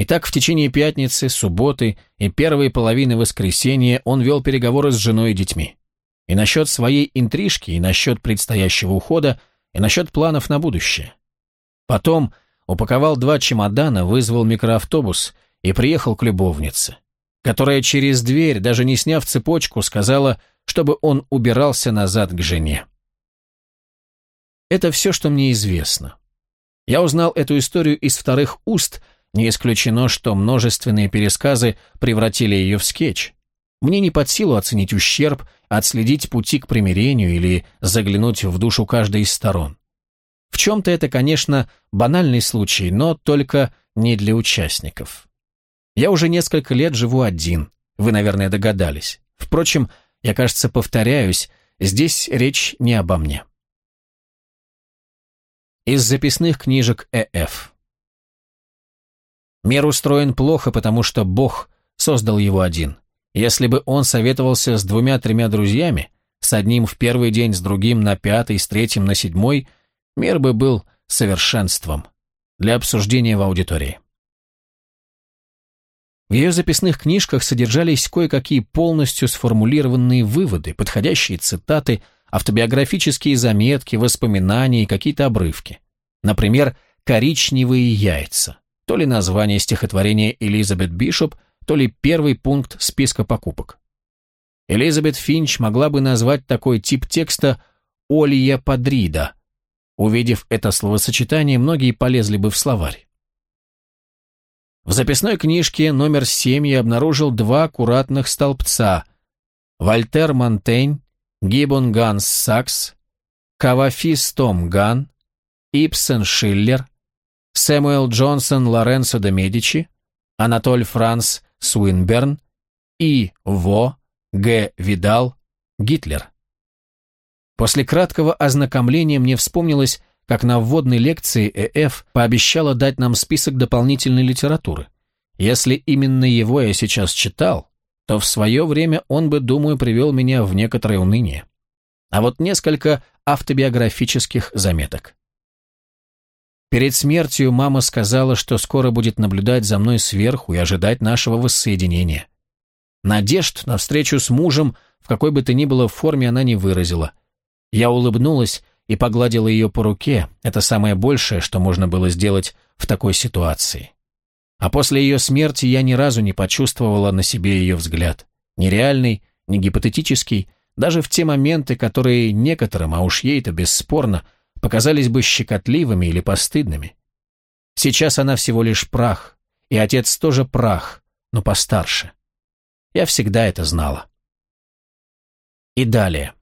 Итак, в течение пятницы, субботы и первой половины воскресенья он вел переговоры с женой и детьми. И насчет своей интрижки, и насчет предстоящего ухода, и насчет планов на будущее. Потом упаковал два чемодана, вызвал микроавтобус и приехал к любовнице, которая через дверь, даже не сняв цепочку, сказала, чтобы он убирался назад к жене. Это все, что мне известно. Я узнал эту историю из вторых уст – не исключено, что множественные пересказы превратили ее в скетч. Мне не под силу оценить ущерб, отследить пути к примирению или заглянуть в душу каждой из сторон. В чем-то это, конечно, банальный случай, но только не для участников. Я уже несколько лет живу один, вы, наверное, догадались. Впрочем, я, кажется, повторяюсь, здесь речь не обо мне. Из записных книжек Э.Ф. Мир устроен плохо, потому что Бог создал его один. Если бы он советовался с двумя-тремя друзьями, с одним в первый день, с другим на пятый, с третьим на седьмой, мир бы был совершенством для обсуждения в аудитории. В ее записных книжках содержались кое-какие полностью сформулированные выводы, подходящие цитаты, автобиографические заметки, воспоминания и какие-то обрывки. Например, «коричневые яйца» то ли название стихотворения Элизабет Бишоп, то ли первый пункт списка покупок. Элизабет Финч могла бы назвать такой тип текста «Олья Падрида». Увидев это словосочетание, многие полезли бы в словарь. В записной книжке номер 7 я обнаружил два аккуратных столбца Вольтер Монтень, Гиббон Ганс Сакс, Кавафис Том Ганн, Ибсен Шиллер, Сэмюэл Джонсон Лоренцо де Медичи, Анатоль Франс Суинберн, И. Во, Г. Видал, Гитлер. После краткого ознакомления мне вспомнилось, как на вводной лекции ЭФ пообещала дать нам список дополнительной литературы. Если именно его я сейчас читал, то в свое время он бы, думаю, привел меня в некоторое уныние. А вот несколько автобиографических заметок. Перед смертью мама сказала, что скоро будет наблюдать за мной сверху и ожидать нашего воссоединения. Надежд на встречу с мужем в какой бы то ни было форме она не выразила. Я улыбнулась и погладила ее по руке, это самое большее, что можно было сделать в такой ситуации. А после ее смерти я ни разу не почувствовала на себе ее взгляд. Ни реальный, ни гипотетический, даже в те моменты, которые некоторым, а уж ей-то бесспорно, показались бы щекотливыми или постыдными. Сейчас она всего лишь прах, и отец тоже прах, но постарше. Я всегда это знала. И далее.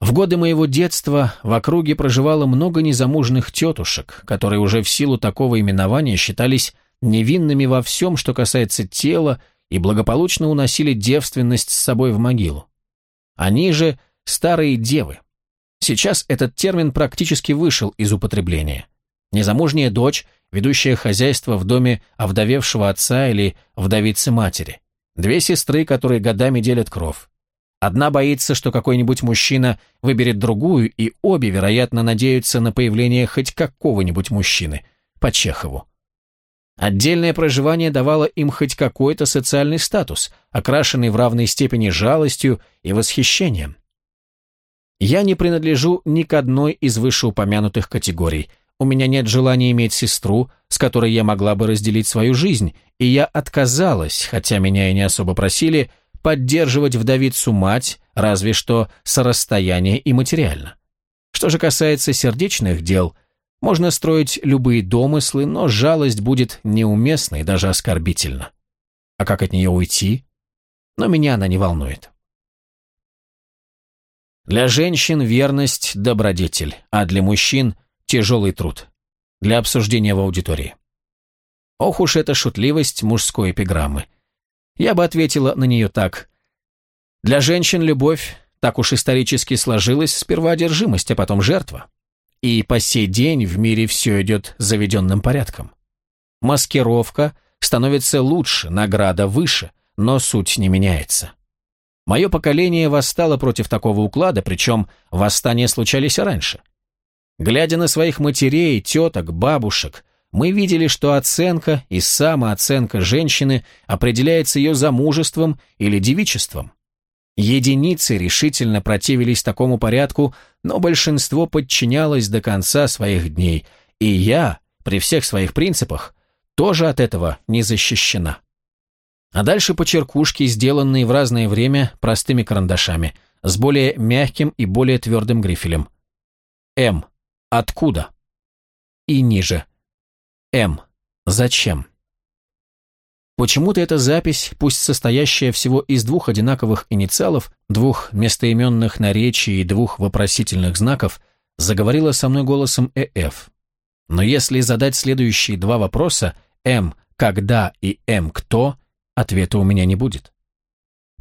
В годы моего детства в округе проживало много незамужных тетушек, которые уже в силу такого именования считались невинными во всем, что касается тела, и благополучно уносили девственность с собой в могилу. Они же старые девы, Сейчас этот термин практически вышел из употребления. Незамужняя дочь, ведущая хозяйство в доме овдовевшего отца или вдовицы матери. Две сестры, которые годами делят кров. Одна боится, что какой-нибудь мужчина выберет другую, и обе, вероятно, надеются на появление хоть какого-нибудь мужчины, по Чехову. Отдельное проживание давало им хоть какой-то социальный статус, окрашенный в равной степени жалостью и восхищением. Я не принадлежу ни к одной из вышеупомянутых категорий. У меня нет желания иметь сестру, с которой я могла бы разделить свою жизнь, и я отказалась, хотя меня и не особо просили, поддерживать вдовицу-мать, разве что с расстояния и материально. Что же касается сердечных дел, можно строить любые домыслы, но жалость будет неуместна и даже оскорбительна. А как от нее уйти? Но меня она не волнует. Для женщин верность – добродетель, а для мужчин – тяжелый труд. Для обсуждения в аудитории. Ох уж эта шутливость мужской эпиграммы. Я бы ответила на нее так. Для женщин любовь, так уж исторически сложилась, сперва одержимость, а потом жертва. И по сей день в мире все идет заведенным порядком. Маскировка становится лучше, награда выше, но суть не меняется. Мое поколение восстало против такого уклада, причем восстания случались раньше. Глядя на своих матерей, теток, бабушек, мы видели, что оценка и самооценка женщины определяется ее замужеством или девичеством. Единицы решительно противились такому порядку, но большинство подчинялось до конца своих дней, и я, при всех своих принципах, тоже от этого не защищена. А дальше почеркушки, сделанные в разное время простыми карандашами, с более мягким и более твердым грифелем. М. Откуда? И ниже. М. Зачем? Почему-то эта запись, пусть состоящая всего из двух одинаковых инициалов, двух местоименных наречий и двух вопросительных знаков, заговорила со мной голосом ЭФ. Но если задать следующие два вопроса «М. Когда» и «М. Кто», ответа у меня не будет.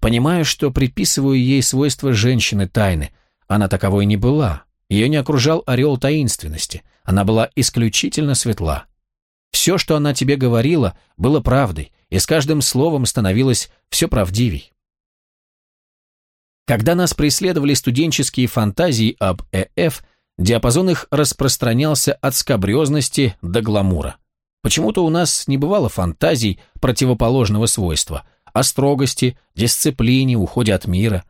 Понимаю, что приписываю ей свойства женщины тайны. Она таковой не была. Ее не окружал ореол таинственности. Она была исключительно светла. Все, что она тебе говорила, было правдой, и с каждым словом становилось все правдивей. Когда нас преследовали студенческие фантазии об ЭФ, диапазон их распространялся от скабрезности до гламура. Почему-то у нас не бывало фантазий противоположного свойства, о строгости, дисциплине, уходе от мира.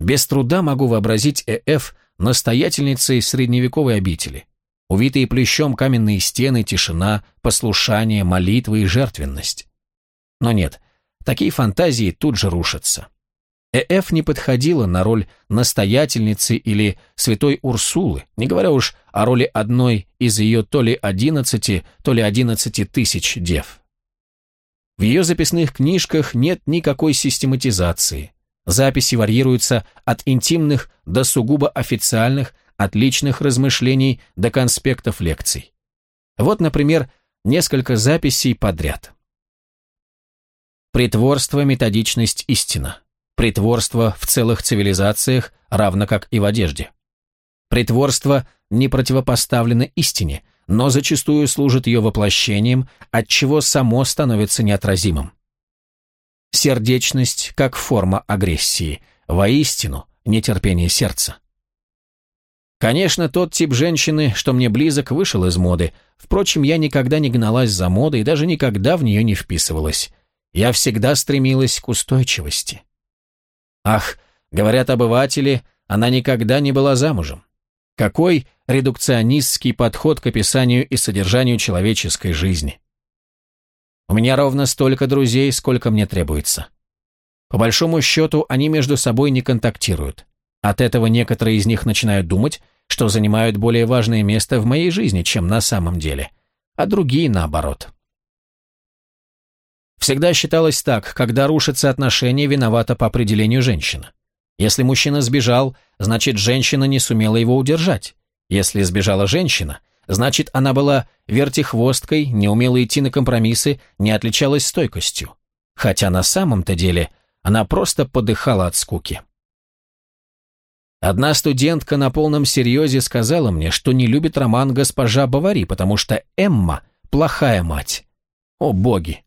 Без труда могу вообразить ЭФ настоятельницей средневековой обители. Увитые плещом каменные стены, тишина, послушание, молитвы и жертвенность. Но нет, такие фантазии тут же рушатся. Э.Ф. не подходила на роль настоятельницы или святой Урсулы, не говоря уж о роли одной из ее то ли одиннадцати, то ли одиннадцати тысяч дев. В ее записных книжках нет никакой систематизации. Записи варьируются от интимных до сугубо официальных, от личных размышлений до конспектов лекций. Вот, например, несколько записей подряд. Притворство, методичность, истина. Притворство в целых цивилизациях, равно как и в одежде. Притворство не противопоставлено истине, но зачастую служит ее воплощением, от чего само становится неотразимым. Сердечность как форма агрессии, воистину нетерпение сердца. Конечно, тот тип женщины, что мне близок, вышел из моды. Впрочем, я никогда не гналась за модой и даже никогда в нее не вписывалась. Я всегда стремилась к устойчивости. Ах, говорят обыватели, она никогда не была замужем. Какой редукционистский подход к описанию и содержанию человеческой жизни. У меня ровно столько друзей, сколько мне требуется. По большому счету, они между собой не контактируют. От этого некоторые из них начинают думать, что занимают более важное место в моей жизни, чем на самом деле, а другие наоборот. Всегда считалось так, когда рушатся отношения, виновата по определению женщина. Если мужчина сбежал, значит, женщина не сумела его удержать. Если сбежала женщина, значит, она была вертихвосткой, не умела идти на компромиссы, не отличалась стойкостью. Хотя на самом-то деле она просто подыхала от скуки. Одна студентка на полном серьезе сказала мне, что не любит роман «Госпожа Бавари», потому что Эмма – плохая мать. О боги!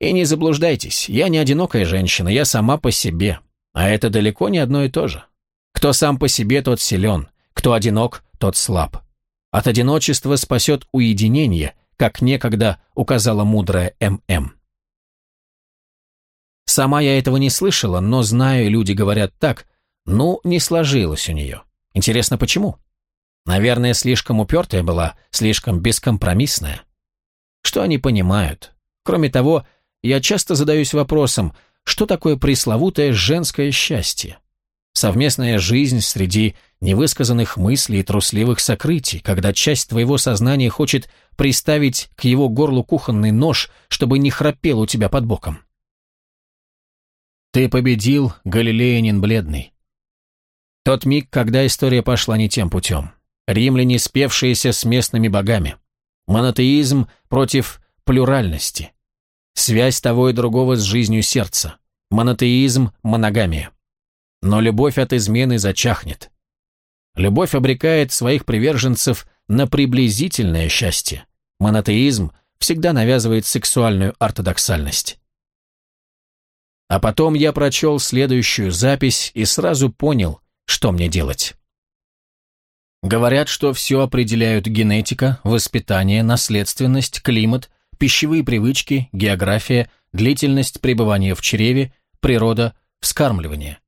И не заблуждайтесь, я не одинокая женщина, я сама по себе. А это далеко не одно и то же. Кто сам по себе, тот силен, кто одинок, тот слаб. От одиночества спасет уединение, как некогда указала мудрая М.М. Сама я этого не слышала, но знаю, люди говорят так. Ну, не сложилось у нее. Интересно, почему? Наверное, слишком упертая была, слишком бескомпромиссная. Что они понимают? Кроме того, я часто задаюсь вопросом, что такое пресловутое женское счастье? Совместная жизнь среди невысказанных мыслей и трусливых сокрытий, когда часть твоего сознания хочет приставить к его горлу кухонный нож, чтобы не храпел у тебя под боком. Ты победил, Галилеянин бледный. Тот миг, когда история пошла не тем путем. Римляне, спевшиеся с местными богами. Монотеизм против плюральности. Связь того и другого с жизнью сердца. Монотеизм, моногамия. Но любовь от измены зачахнет. Любовь обрекает своих приверженцев на приблизительное счастье. Монотеизм всегда навязывает сексуальную ортодоксальность. А потом я прочел следующую запись и сразу понял, что мне делать. Говорят, что все определяют генетика, воспитание, наследственность, климат, пищевые привычки, география, длительность пребывания в чреве, природа, вскармливание.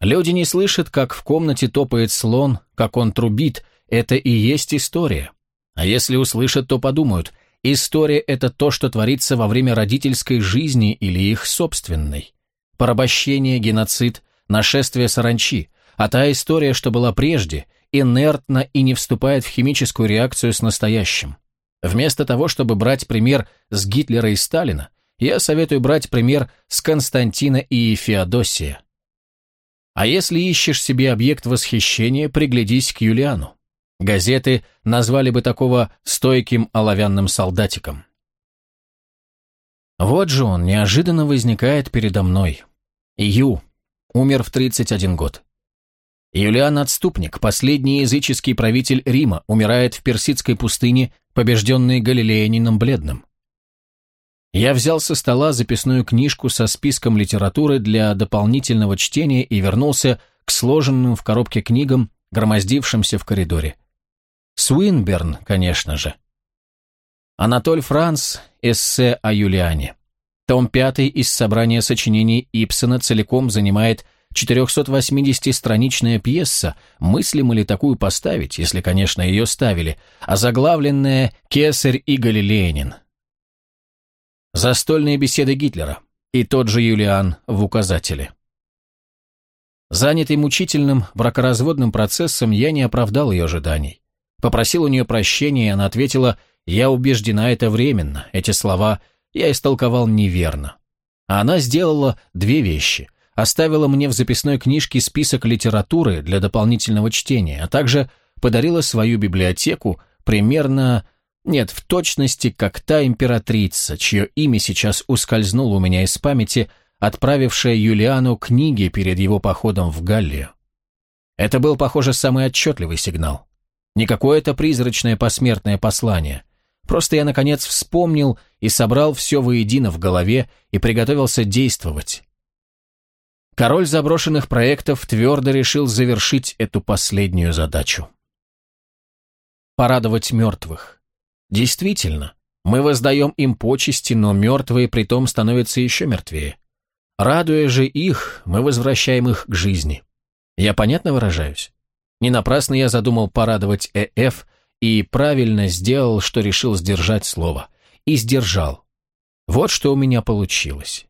Люди не слышат, как в комнате топает слон, как он трубит, это и есть история. А если услышат, то подумают, история – это то, что творится во время родительской жизни или их собственной. Порабощение, геноцид, нашествие саранчи, а та история, что была прежде, инертна и не вступает в химическую реакцию с настоящим. Вместо того, чтобы брать пример с Гитлера и Сталина, я советую брать пример с Константина и Феодосия. А если ищешь себе объект восхищения, приглядись к Юлиану. Газеты назвали бы такого стойким оловянным солдатиком. Вот же он неожиданно возникает передо мной. Ю. Умер в 31 год. Юлиан Отступник, последний языческий правитель Рима, умирает в персидской пустыне, побежденный Галилеянином Бледным. Я взял со стола записную книжку со списком литературы для дополнительного чтения и вернулся к сложенным в коробке книгам, громоздившимся в коридоре. Суинберн, конечно же. Анатоль Франц, эссе о Юлиане. Том 5 из собрания сочинений Ипсона целиком занимает 480-страничная пьеса, мыслимо ли такую поставить, если, конечно, ее ставили, озаглавленная «Кесарь и Галилеянин». Застольные беседы Гитлера и тот же Юлиан в указателе. Занятый мучительным бракоразводным процессом, я не оправдал ее ожиданий. Попросил у нее прощения, и она ответила «Я убеждена, это временно». Эти слова я истолковал неверно. А она сделала две вещи – оставила мне в записной книжке список литературы для дополнительного чтения, а также подарила свою библиотеку примерно, нет, в точности, как та императрица, чье имя сейчас ускользнуло у меня из памяти, отправившая Юлиану книги перед его походом в Галлию. Это был, похоже, самый отчетливый сигнал. Не какое-то призрачное посмертное послание. Просто я, наконец, вспомнил и собрал все воедино в голове и приготовился действовать. Король заброшенных проектов твердо решил завершить эту последнюю задачу. Порадовать мертвых. Действительно, мы воздаем им почести, но мертвые притом становятся еще мертвее. Радуя же их, мы возвращаем их к жизни. Я понятно выражаюсь? Не напрасно я задумал порадовать ЭФ и правильно сделал, что решил сдержать слово. И сдержал. Вот что у меня получилось.